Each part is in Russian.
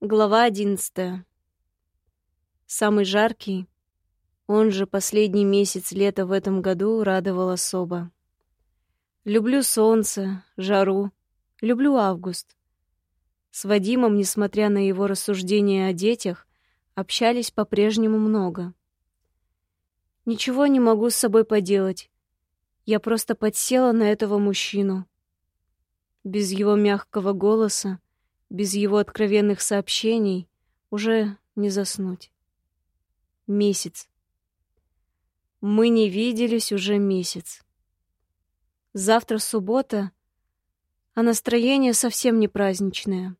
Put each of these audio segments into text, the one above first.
Глава одиннадцатая. Самый жаркий, он же последний месяц лета в этом году радовал особо. Люблю солнце, жару, люблю август. С Вадимом, несмотря на его рассуждения о детях, общались по-прежнему много. Ничего не могу с собой поделать. Я просто подсела на этого мужчину. Без его мягкого голоса, без его откровенных сообщений уже не заснуть. Месяц. Мы не виделись уже месяц. Завтра суббота, а настроение совсем не праздничное.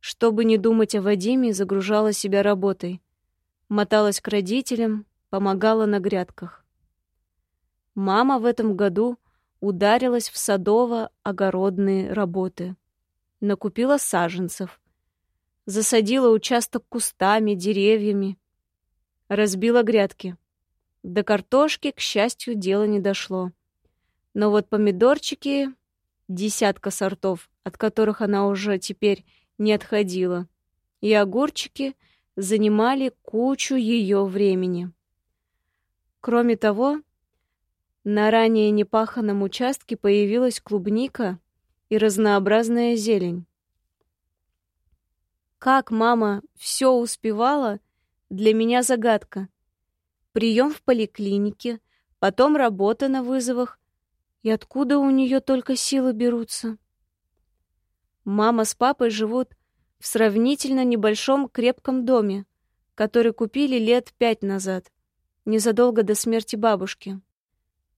Чтобы не думать о Вадиме, загружала себя работой. Моталась к родителям, помогала на грядках. Мама в этом году ударилась в садово-огородные работы — накупила саженцев, засадила участок кустами, деревьями, разбила грядки. До картошки, к счастью, дело не дошло. Но вот помидорчики, десятка сортов, от которых она уже теперь не отходила, и огурчики занимали кучу ее времени. Кроме того, на ранее непаханном участке появилась клубника и разнообразная зелень. Как мама все успевала, для меня загадка. Прием в поликлинике, потом работа на вызовах. И откуда у нее только силы берутся? Мама с папой живут в сравнительно небольшом крепком доме, который купили лет пять назад, незадолго до смерти бабушки.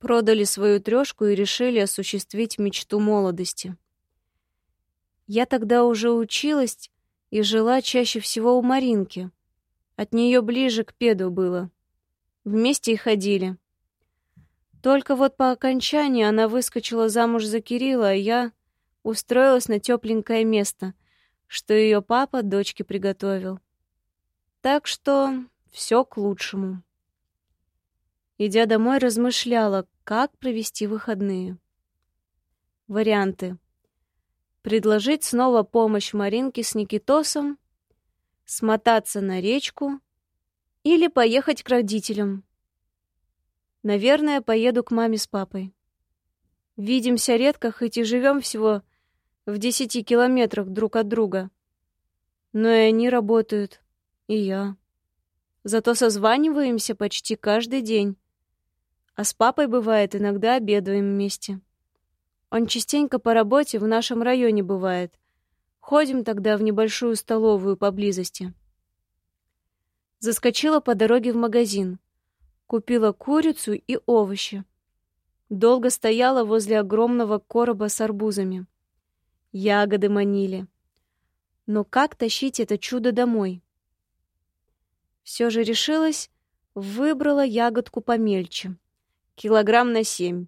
Продали свою трешку и решили осуществить мечту молодости. Я тогда уже училась и жила чаще всего у Маринки. От нее ближе к педу было. Вместе и ходили. Только вот по окончании она выскочила замуж за Кирилла, а я устроилась на тепленькое место, что ее папа дочке приготовил. Так что все к лучшему. Идя домой, размышляла, как провести выходные. Варианты предложить снова помощь Маринке с Никитосом, смотаться на речку или поехать к родителям. Наверное, поеду к маме с папой. Видимся редко, хоть и живем всего в десяти километрах друг от друга. Но и они работают, и я. Зато созваниваемся почти каждый день. А с папой, бывает, иногда обедаем вместе. Он частенько по работе в нашем районе бывает. Ходим тогда в небольшую столовую поблизости. Заскочила по дороге в магазин. Купила курицу и овощи. Долго стояла возле огромного короба с арбузами. Ягоды манили. Но как тащить это чудо домой? Все же решилась, выбрала ягодку помельче. Килограмм на семь.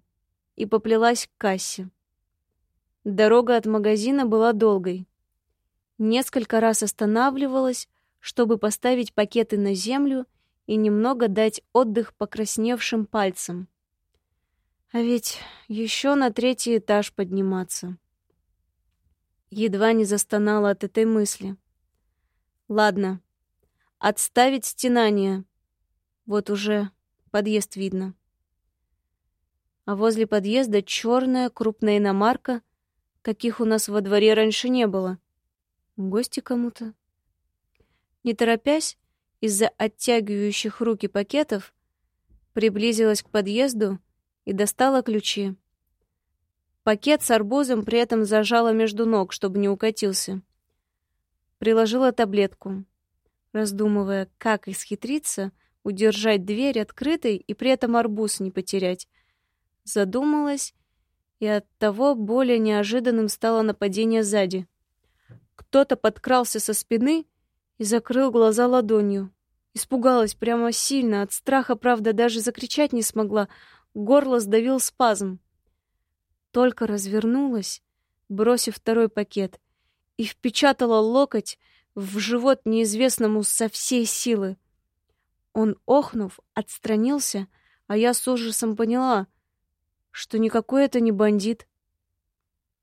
И поплелась к кассе. Дорога от магазина была долгой. Несколько раз останавливалась, чтобы поставить пакеты на землю и немного дать отдых покрасневшим пальцам. А ведь еще на третий этаж подниматься. Едва не застонала от этой мысли. Ладно, отставить стенание. Вот уже подъезд видно. А возле подъезда черная крупная иномарка каких у нас во дворе раньше не было. Гости кому-то. Не торопясь, из-за оттягивающих руки пакетов, приблизилась к подъезду и достала ключи. Пакет с арбузом при этом зажала между ног, чтобы не укатился. Приложила таблетку, раздумывая, как исхитриться, удержать дверь открытой и при этом арбуз не потерять. Задумалась и оттого более неожиданным стало нападение сзади. Кто-то подкрался со спины и закрыл глаза ладонью. Испугалась прямо сильно, от страха, правда, даже закричать не смогла, горло сдавил спазм. Только развернулась, бросив второй пакет, и впечатала локоть в живот неизвестному со всей силы. Он, охнув, отстранился, а я с ужасом поняла — что никакой это не бандит.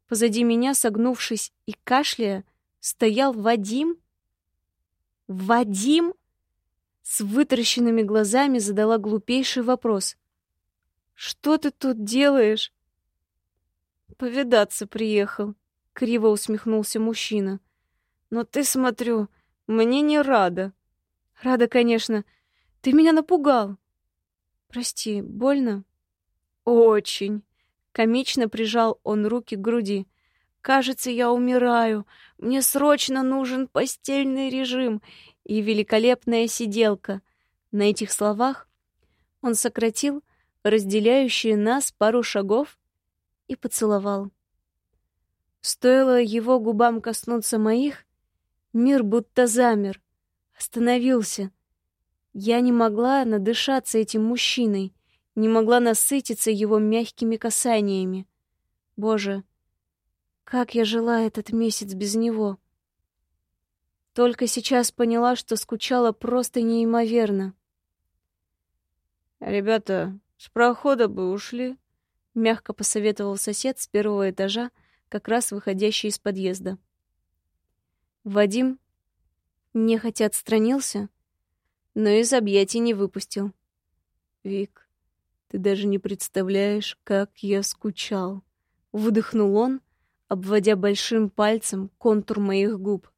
Позади меня, согнувшись и кашляя, стоял Вадим? Вадим? С вытаращенными глазами задала глупейший вопрос. «Что ты тут делаешь?» «Повидаться приехал», — криво усмехнулся мужчина. «Но ты, смотрю, мне не рада». «Рада, конечно. Ты меня напугал». «Прости, больно?» «Очень». Комично прижал он руки к груди. «Кажется, я умираю. Мне срочно нужен постельный режим и великолепная сиделка». На этих словах он сократил разделяющие нас пару шагов и поцеловал. Стоило его губам коснуться моих, мир будто замер, остановился. Я не могла надышаться этим мужчиной, не могла насытиться его мягкими касаниями. Боже, как я жила этот месяц без него. Только сейчас поняла, что скучала просто неимоверно. «Ребята, с прохода бы ушли», — мягко посоветовал сосед с первого этажа, как раз выходящий из подъезда. Вадим нехотя отстранился, но из объятий не выпустил. «Вик, ты даже не представляешь, как я скучал!» Выдохнул он, обводя большим пальцем контур моих губ.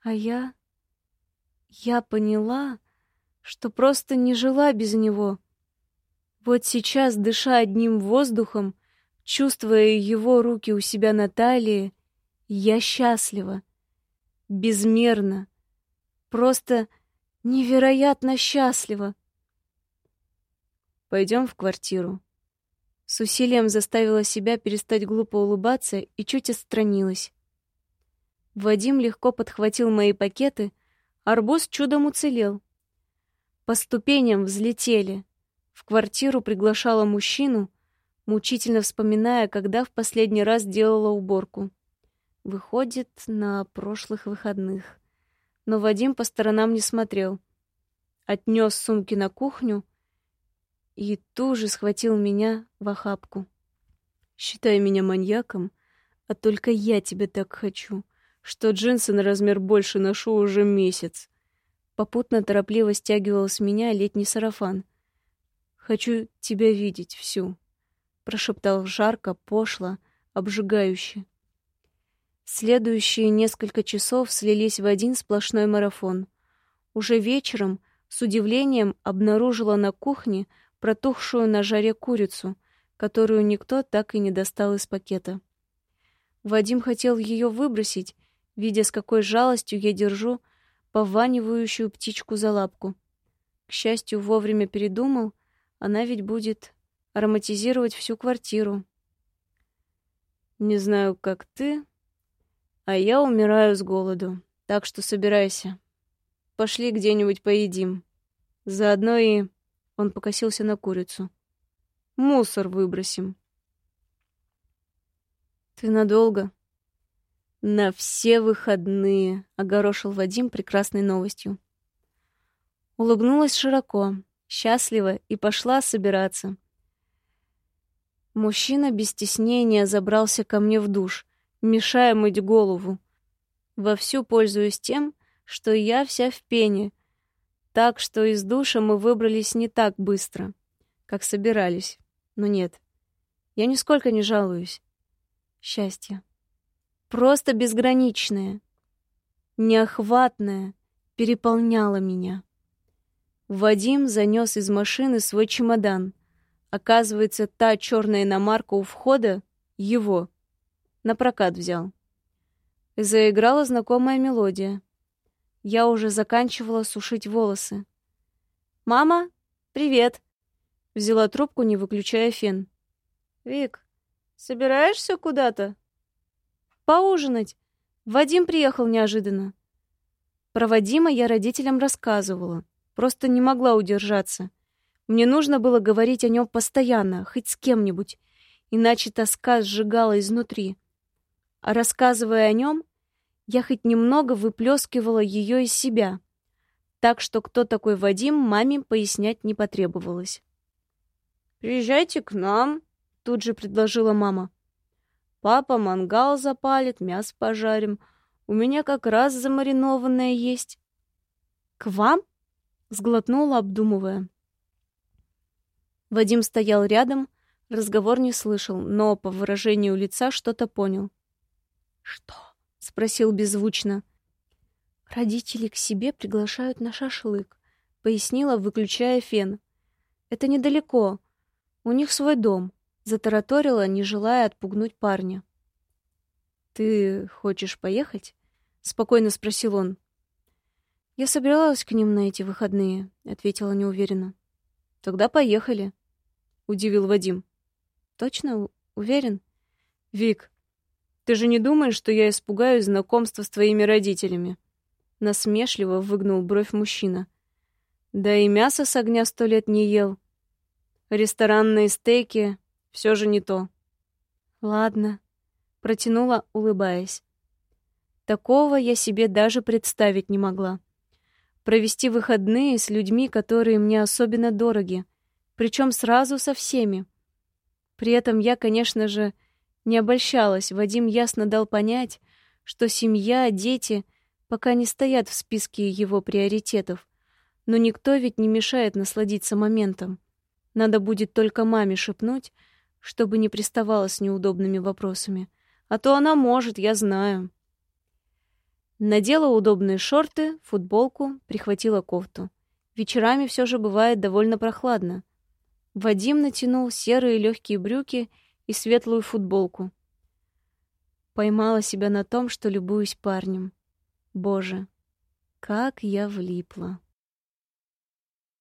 А я... Я поняла, что просто не жила без него. Вот сейчас, дыша одним воздухом, чувствуя его руки у себя на талии, я счастлива. Безмерно. Просто невероятно счастлива. Пойдем в квартиру. С усилием заставила себя перестать глупо улыбаться и чуть отстранилась. Вадим легко подхватил мои пакеты, арбуз чудом уцелел. По ступеням взлетели. В квартиру приглашала мужчину, мучительно вспоминая, когда в последний раз делала уборку. Выходит, на прошлых выходных. Но Вадим по сторонам не смотрел. Отнес сумки на кухню — и тоже схватил меня в охапку. «Считай меня маньяком, а только я тебя так хочу, что джинсы на размер больше ношу уже месяц». Попутно торопливо стягивал с меня летний сарафан. «Хочу тебя видеть всю», — прошептал жарко, пошло, обжигающе. Следующие несколько часов слились в один сплошной марафон. Уже вечером с удивлением обнаружила на кухне протухшую на жаре курицу, которую никто так и не достал из пакета. Вадим хотел ее выбросить, видя, с какой жалостью я держу пованивающую птичку за лапку. К счастью, вовремя передумал, она ведь будет ароматизировать всю квартиру. Не знаю, как ты, а я умираю с голоду, так что собирайся. Пошли где-нибудь поедим. Заодно и он покосился на курицу. Мусор выбросим. Ты надолго? На все выходные, огорошил Вадим прекрасной новостью. Улыбнулась широко, счастливо и пошла собираться. Мужчина без стеснения забрался ко мне в душ, мешая мыть голову. Вовсю пользуюсь тем, что я вся в пене, так что из душа мы выбрались не так быстро, как собирались. Но нет, я нисколько не жалуюсь. Счастье. Просто безграничное, неохватное, переполняло меня. Вадим занес из машины свой чемодан. Оказывается, та черная иномарка у входа — его. На прокат взял. Заиграла знакомая мелодия. Я уже заканчивала сушить волосы. «Мама, привет!» Взяла трубку, не выключая фен. «Вик, собираешься куда-то?» «Поужинать. Вадим приехал неожиданно». Про Вадима я родителям рассказывала. Просто не могла удержаться. Мне нужно было говорить о нем постоянно, хоть с кем-нибудь, иначе тоска сжигала изнутри. А рассказывая о нем, я хоть немного выплескивала ее из себя, так что кто такой Вадим, маме пояснять не потребовалось. «Приезжайте к нам», — тут же предложила мама. «Папа мангал запалит, мясо пожарим. У меня как раз замаринованное есть. К вам? Сглотнула, обдумывая. Вадим стоял рядом, разговор не слышал, но по выражению лица что-то понял. «Что?» — спросил беззвучно. «Родители к себе приглашают на шашлык», — пояснила, выключая фен. «Это недалеко. У них свой дом», — затараторила, не желая отпугнуть парня. «Ты хочешь поехать?» — спокойно спросил он. «Я собиралась к ним на эти выходные», — ответила неуверенно. «Тогда поехали», — удивил Вадим. «Точно уверен?» «Вик, ты же не думаешь, что я испугаюсь знакомства с твоими родителями?» Насмешливо выгнул бровь мужчина. «Да и мясо с огня сто лет не ел. Ресторанные стейки — все же не то». «Ладно», — протянула, улыбаясь. Такого я себе даже представить не могла провести выходные с людьми, которые мне особенно дороги, причем сразу со всеми. При этом я, конечно же, не обольщалась. Вадим ясно дал понять, что семья, дети пока не стоят в списке его приоритетов. Но никто ведь не мешает насладиться моментом. Надо будет только маме шепнуть, чтобы не приставала с неудобными вопросами. А то она может, я знаю. Надела удобные шорты, футболку, прихватила кофту. Вечерами все же бывает довольно прохладно. Вадим натянул серые легкие брюки и светлую футболку. Поймала себя на том, что любуюсь парнем. Боже, как я влипла.